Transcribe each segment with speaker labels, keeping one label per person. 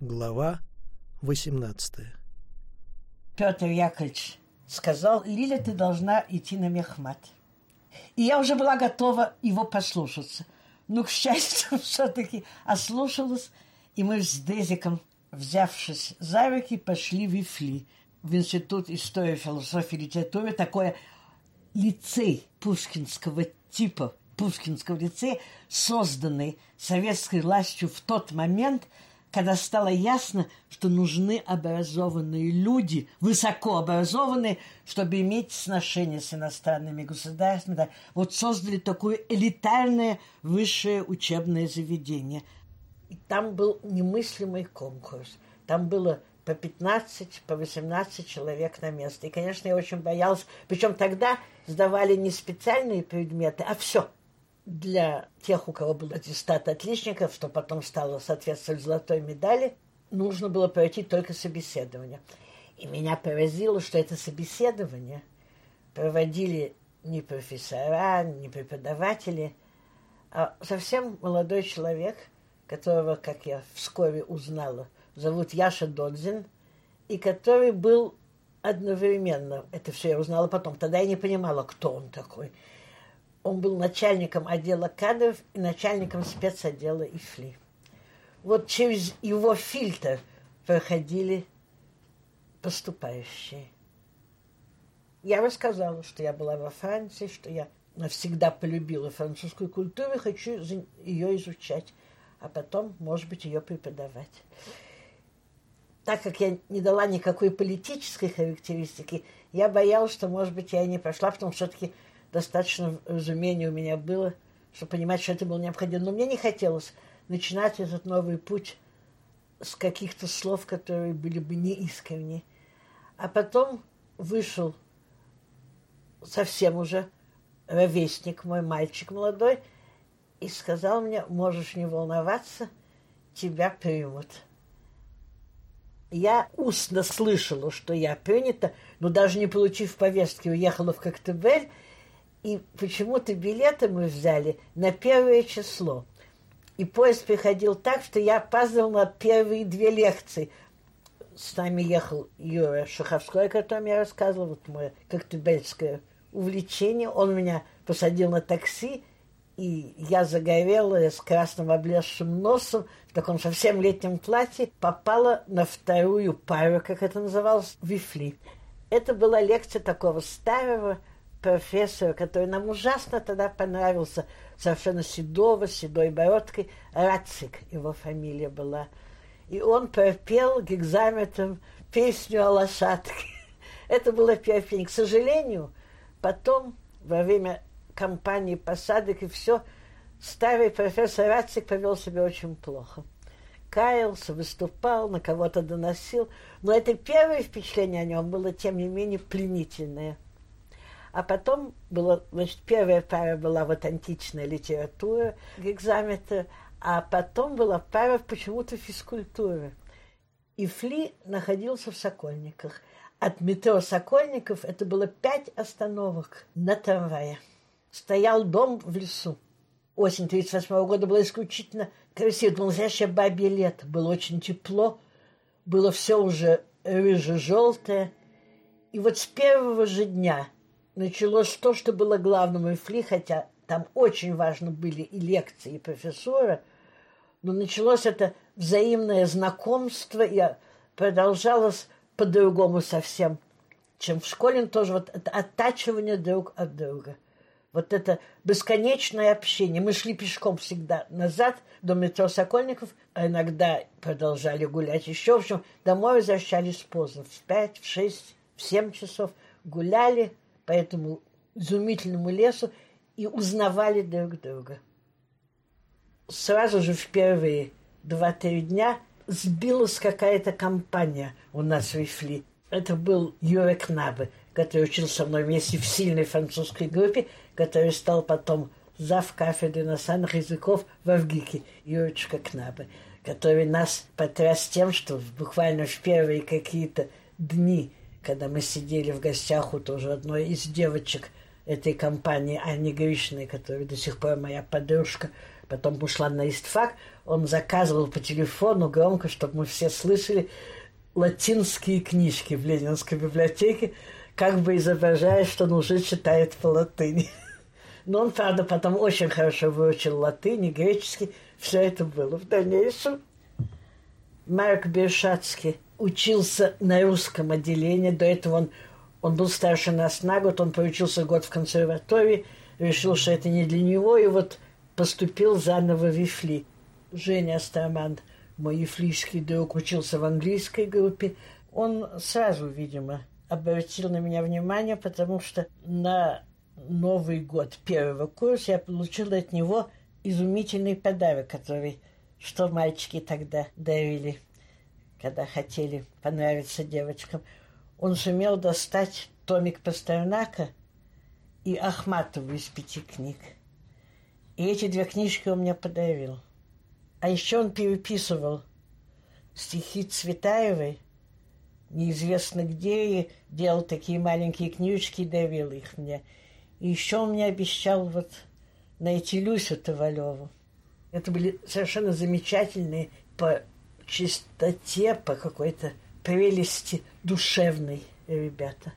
Speaker 1: Глава 18
Speaker 2: Петр Яковлевич сказал, Лиля, ты должна идти на мехмат. И я уже была готова его послушаться. Но, к счастью, все-таки ослушалась, и мы с Дезиком, взявшись за руки, пошли в Ифли, в Институт истории, философии и литературы, такое лицей пушкинского типа, пушкинского лицея, созданный советской властью в тот момент – когда стало ясно, что нужны образованные люди, высокообразованные, чтобы иметь сношение с иностранными государствами, да, вот создали такое элитарное высшее учебное заведение. И там был немыслимый конкурс. Там было по 15, по 18 человек на место. И, конечно, я очень боялась. Причем тогда сдавали не специальные предметы, а все – для тех, у кого был аттестат отличников, что потом стало соответствовать золотой медали, нужно было пройти только собеседование. И меня поразило, что это собеседование проводили не профессора, не преподаватели, а совсем молодой человек, которого, как я вскоре узнала, зовут Яша Додзин, и который был одновременно, это все я узнала потом, тогда я не понимала, кто он такой – он был начальником отдела кадров и начальником спецотдела ИФЛИ. Вот через его фильтр проходили поступающие. Я рассказала, что я была во Франции, что я навсегда полюбила французскую культуру и хочу ее изучать, а потом, может быть, ее преподавать. Так как я не дала никакой политической характеристики, я боялась, что, может быть, я и не прошла, потому что все-таки достаточно разумения у меня было, чтобы понимать, что это было необходимо. Но мне не хотелось начинать этот новый путь с каких-то слов, которые были бы неискренни. А потом вышел совсем уже ровесник, мой мальчик молодой, и сказал мне, можешь не волноваться, тебя примут. Я устно слышала, что я принята, но даже не получив повестки, уехала в Коктебель и почему-то билеты мы взяли на первое число. И поезд приходил так, что я опаздывал на первые две лекции. С нами ехал Юра Шаховской, о котором я рассказывала, вот мое коктебельское увлечение. Он меня посадил на такси, и я загорелая с красным облезшим носом, в таком совсем летнем платье, попала на вторую пару, как это называлось, Вифли. Это была лекция такого старого, профессора, который нам ужасно тогда понравился, совершенно седого, седой бородкой, Рацик его фамилия была. И он пропел гигзаметром песню о лошадке. Это было первый К сожалению, потом, во время кампании посадок и все, старый профессор Рацик повел себя очень плохо. Каялся, выступал, на кого-то доносил. Но это первое впечатление о нем было, тем не менее, пленительное – а потом было, значит, первая пара была вот античная литература, гекзаметр, а потом была пара почему-то физкультуры. И Фли находился в Сокольниках. От метро Сокольников это было пять остановок на трамвае. Стоял дом в лесу. Осень 1938 года была исключительно красиво. Это было настоящее бабье лето. Было очень тепло. Было все уже рыже-желтое. И вот с первого же дня – началось то, что было главным в ИФЛИ, хотя там очень важны были и лекции, и профессора, но началось это взаимное знакомство, и продолжалось по-другому совсем, чем в школе, тоже вот это оттачивание друг от друга. Вот это бесконечное общение. Мы шли пешком всегда назад до метро Сокольников, а иногда продолжали гулять еще. В общем, домой возвращались поздно, в пять, в шесть, в семь часов. Гуляли, по этому изумительному лесу и узнавали друг друга. Сразу же в первые два-три дня сбилась какая-то компания у нас в Ифли. Это был Юра Кнабе, который учился со мной вместе в сильной французской группе, который стал потом зав кафедры иностранных языков в Авгике, Юрочка Кнабе, который нас потряс тем, что буквально в первые какие-то дни когда мы сидели в гостях у тоже одной из девочек этой компании, Ани Гришиной, которая до сих пор моя подружка, потом ушла на истфак, он заказывал по телефону громко, чтобы мы все слышали латинские книжки в Ленинской библиотеке, как бы изображая, что он уже читает по латыни. Но он, правда, потом очень хорошо выучил латынь и греческий. Все это было в дальнейшем. Марк Бершацкий учился на русском отделении. До этого он, он был старше нас на год. Он поучился год в консерватории. Решил, что это не для него. И вот поступил заново в Вифли. Женя Астаман, мой ефлийский друг, учился в английской группе. Он сразу, видимо, обратил на меня внимание, потому что на Новый год первого курса я получила от него изумительный подарок, который что мальчики тогда дарили, когда хотели понравиться девочкам. Он сумел достать томик Пастернака и Ахматову из пяти книг. И эти две книжки он мне подарил. А еще он переписывал стихи Цветаевой, неизвестно где, и делал такие маленькие книжки и дарил их мне. И еще он мне обещал вот найти Люсю Tavalеву. Это были совершенно замечательные по чистоте, по какой-то прелести душевной ребята.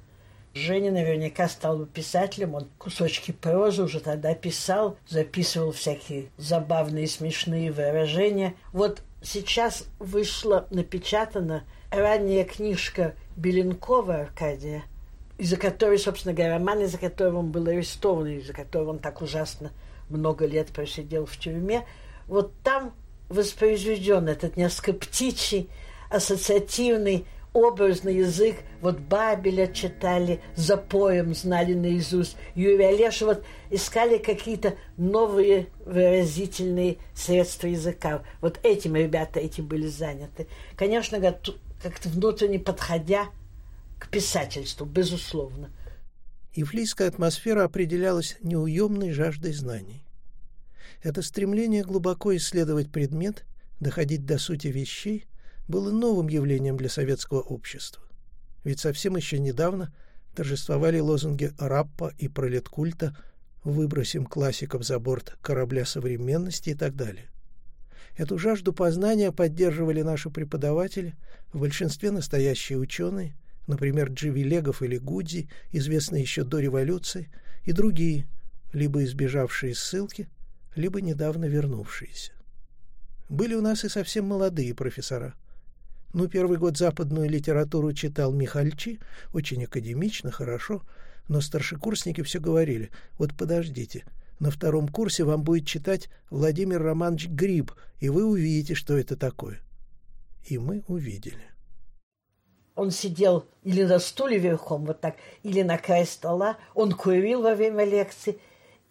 Speaker 2: Женя наверняка стал бы писателем, он кусочки прозы уже тогда писал, записывал всякие забавные смешные выражения. Вот сейчас вышла напечатана ранняя книжка Беленкова Аркадия, из-за которой, собственно говоря, роман, из-за которого он был арестован, из-за которого он так ужасно много лет просидел в тюрьме. Вот там воспроизведен этот несколько птичий, ассоциативный, образный язык. Вот Бабеля читали, за поем знали наизусть. Юрий Олеша вот искали какие-то новые выразительные средства языка. Вот этим ребята этим были заняты. Конечно, как-то внутренне подходя к писательству, безусловно.
Speaker 1: Ивлийская атмосфера определялась неуемной жаждой знаний. Это стремление глубоко исследовать предмет, доходить до сути вещей, было новым явлением для советского общества. Ведь совсем еще недавно торжествовали лозунги Раппа и пролеткульта «Выбросим классиков за борт корабля современности» и так далее. Эту жажду познания поддерживали наши преподаватели, в большинстве настоящие ученые, например, Дживи Легов или Гудзи, известные еще до революции, и другие, либо избежавшие ссылки, либо недавно вернувшиеся. Были у нас и совсем молодые профессора. Ну, первый год западную литературу читал Михальчи, очень академично, хорошо, но старшекурсники все говорили, вот подождите, на втором курсе вам будет читать Владимир Романович Гриб, и вы увидите, что это такое. И мы увидели.
Speaker 2: Он сидел или на стуле верхом, вот так, или на край стола, он курил во время лекции,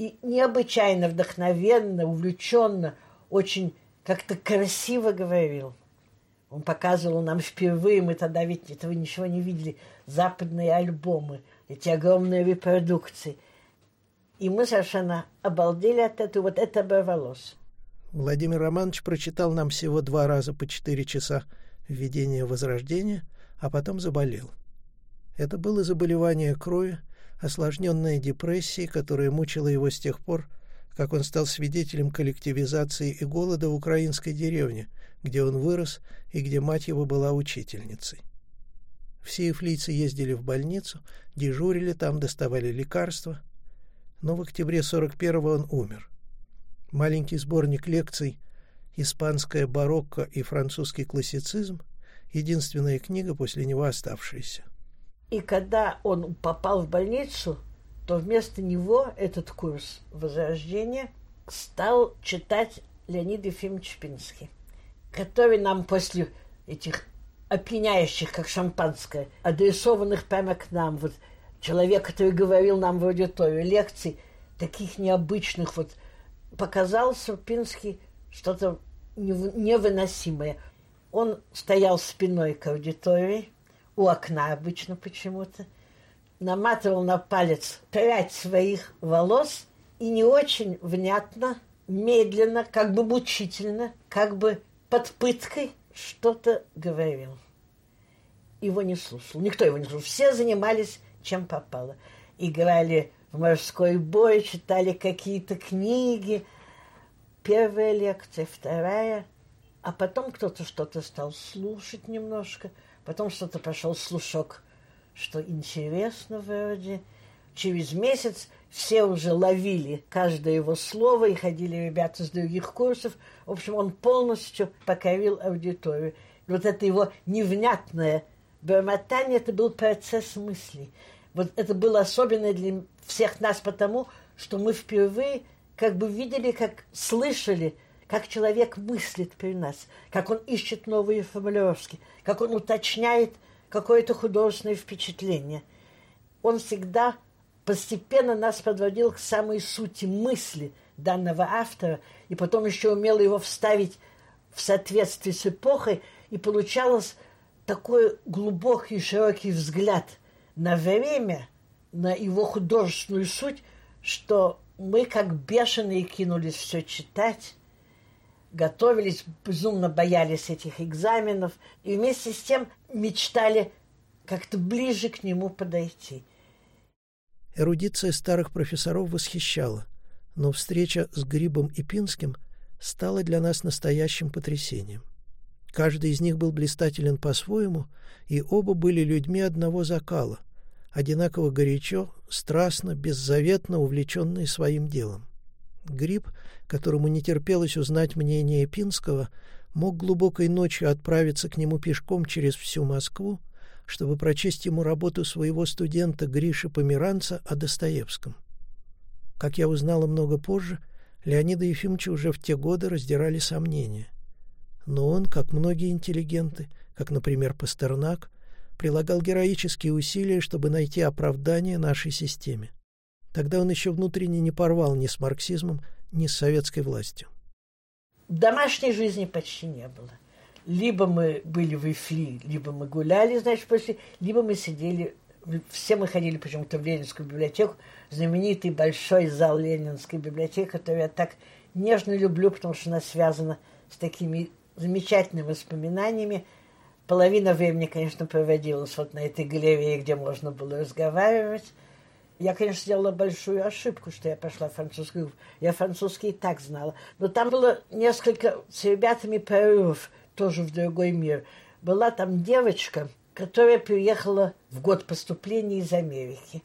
Speaker 2: и необычайно вдохновенно, увлеченно, очень как-то красиво говорил – он показывал нам впервые, мы тогда ведь этого ничего не видели, западные альбомы, эти огромные репродукции. И мы совершенно обалдели от этого, вот это оборвалось.
Speaker 1: Владимир Романович прочитал нам всего два раза по четыре часа «Введение Возрождения», а потом заболел. Это было заболевание крови, осложненное депрессией, которая мучила его с тех пор, как он стал свидетелем коллективизации и голода в украинской деревне, где он вырос и где мать его была учительницей. Все эфлийцы ездили в больницу, дежурили там, доставали лекарства. Но в октябре 41-го он умер. Маленький сборник лекций «Испанская барокко и французский классицизм» — единственная книга после него оставшаяся.
Speaker 2: И когда он попал в больницу, то вместо него этот курс Возрождения стал читать Леонид Ефимович Пинский который нам после этих опьяняющих, как шампанское, адресованных прямо к нам, вот человек, который говорил нам в аудиторию лекций, таких необычных, вот показал Сурпинский что-то невыносимое. Он стоял спиной к аудитории, у окна обычно почему-то, наматывал на палец прядь своих волос и не очень внятно, медленно, как бы мучительно, как бы под пыткой что-то говорил. Его не слушал. Никто его не слушал. Все занимались чем попало. Играли в морской бой, читали какие-то книги. первая лекция, вторая, а потом кто-то что-то стал слушать немножко, потом что-то пошел слушок, что интересно вроде. Через месяц все уже ловили каждое его слово, и ходили ребята с других курсов. В общем, он полностью покорил аудиторию. И вот это его невнятное бормотание, это был процесс мысли. Вот это было особенно для всех нас потому, что мы впервые как бы видели, как слышали, как человек мыслит при нас, как он ищет новые формулировки, как он уточняет какое-то художественное впечатление. Он всегда постепенно нас подводил к самой сути мысли данного автора, и потом еще умел его вставить в соответствии с эпохой, и получалось такой глубокий широкий взгляд на время, на его художественную суть, что мы как бешеные кинулись все читать, готовились, безумно боялись этих экзаменов, и вместе с тем мечтали как-то ближе к нему подойти –
Speaker 1: Эрудиция старых профессоров восхищала, но встреча с Грибом и Пинским стала для нас настоящим потрясением. Каждый из них был блистателен по-своему, и оба были людьми одного закала, одинаково горячо, страстно, беззаветно увлеченные своим делом. Гриб, которому не терпелось узнать мнение Пинского, мог глубокой ночью отправиться к нему пешком через всю Москву, чтобы прочесть ему работу своего студента Гриши Померанца о Достоевском. Как я узнала много позже, Леонида Ефимовича уже в те годы раздирали сомнения. Но он, как многие интеллигенты, как, например, Пастернак, прилагал героические усилия, чтобы найти оправдание нашей системе. Тогда он еще внутренне не порвал ни с марксизмом, ни с советской властью.
Speaker 2: Домашней жизни почти не было либо мы были в Ифли, либо мы гуляли, значит, после, либо мы сидели, все мы ходили почему-то в Ленинскую библиотеку, знаменитый большой зал Ленинской библиотеки, который я так нежно люблю, потому что она связана с такими замечательными воспоминаниями. Половина времени, конечно, проводилась вот на этой галерее, где можно было разговаривать. Я, конечно, сделала большую ошибку, что я пошла в французскую. Я французский и так знала. Но там было несколько с ребятами прорывов тоже в другой мир. Была там девочка, которая приехала в год поступления из Америки.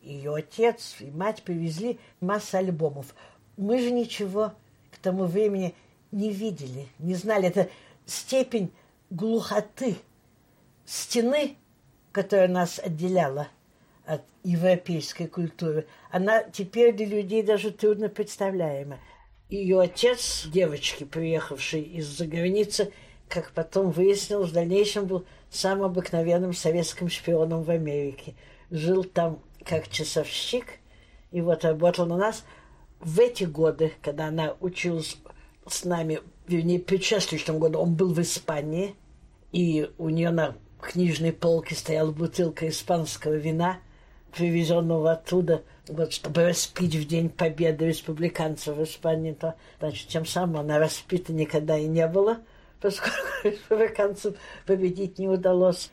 Speaker 2: Ее отец и мать привезли массу альбомов. Мы же ничего к тому времени не видели, не знали. Это степень глухоты, стены, которая нас отделяла от европейской культуры, она теперь для людей даже трудно представляема. Ее отец, девочки, приехавшей из-за границы, как потом выяснилось, в дальнейшем был самым обыкновенным советским шпионом в Америке. Жил там как часовщик, и вот работал на нас. В эти годы, когда она училась с нами, вернее, предшествующем году, он был в Испании, и у нее на книжной полке стояла бутылка испанского вина, привезенного оттуда, вот, чтобы распить в День Победы республиканцев в Испании, то, значит, тем самым она распита никогда и не было – поскольку республиканцам победить не удалось.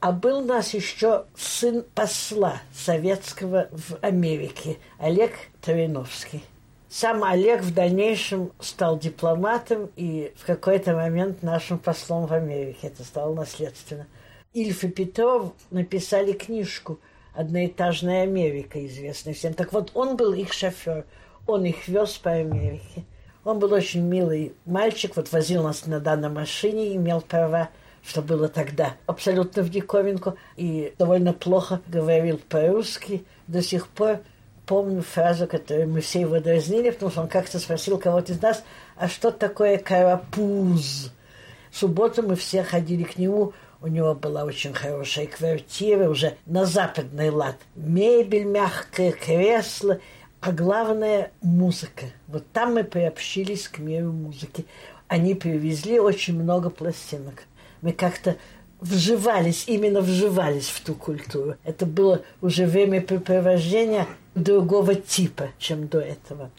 Speaker 2: А был у нас еще сын посла советского в Америке, Олег Товиновский. Сам Олег в дальнейшем стал дипломатом и в какой-то момент нашим послом в Америке. Это стало наследственно. Ильф и Петров написали книжку «Одноэтажная Америка», известная всем. Так вот, он был их шофер. Он их вез по Америке. Он был очень милый мальчик, вот возил нас на данной машине, имел права, что было тогда абсолютно в диковинку, и довольно плохо говорил по-русски. До сих пор помню фразу, которую мы все его дразнили, потому что он как-то спросил кого-то из нас, а что такое карапуз? В субботу мы все ходили к нему, у него была очень хорошая квартира, уже на западный лад. Мебель мягкая, кресло – а главное – музыка. Вот там мы приобщились к миру музыки. Они привезли очень много пластинок. Мы как-то вживались, именно вживались в ту культуру. Это было уже времяпрепровождение другого типа, чем до этого.